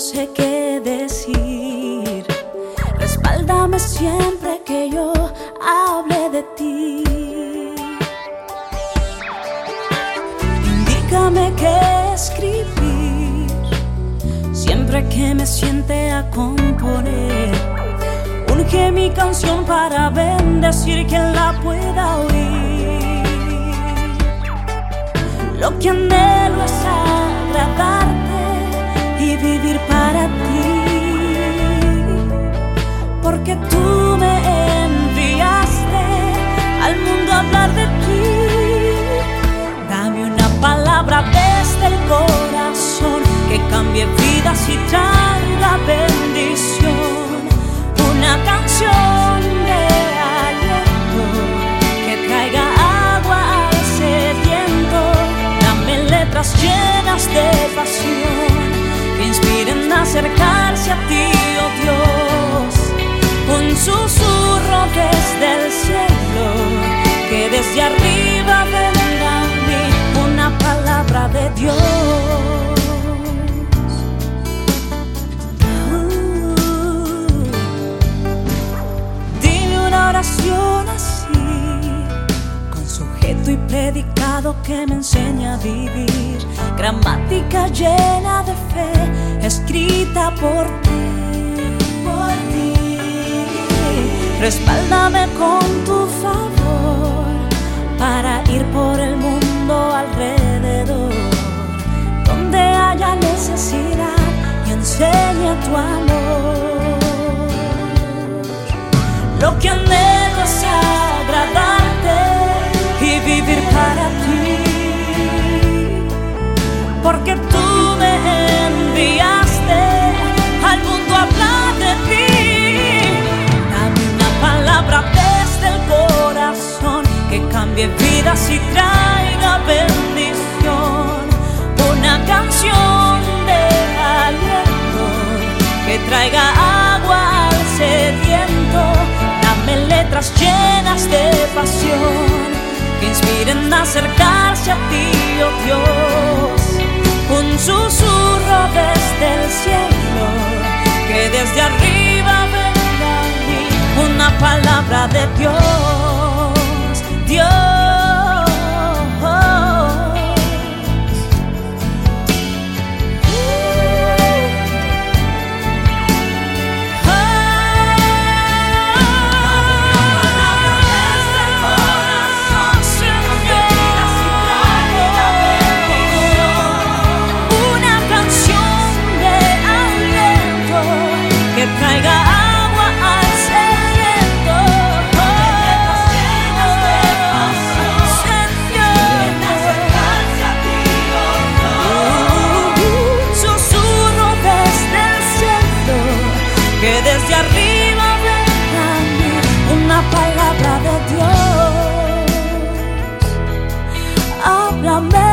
sé qué decir. Respáldame siempre que yo hable de ti. Indícame qué escribir siempre que me siente a componer. Urge mi canción para bendecir quien la pueda oír. Lo que anhelo es agradarte y traiga bendición. Una canción de aliento que traiga agua al sediento. Dame letras llenas de pasión que inspiren a acercarse a ti, oh Dios. Un susurro desde el cielo que desde arriba venga a mí una palabra de Dios. Predicado que me enseña a vivir, gramática llena de fe, escrita por ti. Por ti. Respáldame con tu favor porque tú me enviaste al mundo a hablar de ti. Dame una palabra desde el corazón que cambie vidas y traiga bendición. Una canción de aliento que traiga agua al sediento. Dame letras llenas de pasión que inspiren a acercarse a ti, oh Dios. Susurro desde el cielo que desde arriba venga a mí una palabra de Dios, que desde arriba venga una palabra de Dios. Háblame